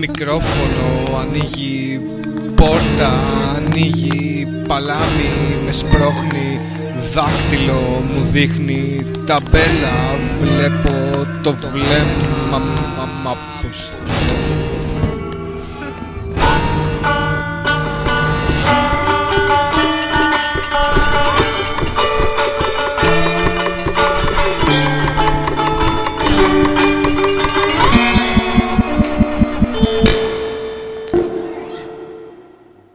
μικρόφωνο, ανοίγει πόρτα, ανοίγει παλάμη, με σπρώχνει δάκτυλο, μου δείχνει ταμπέλα, βλέπω το βλέμμα, μα, μα,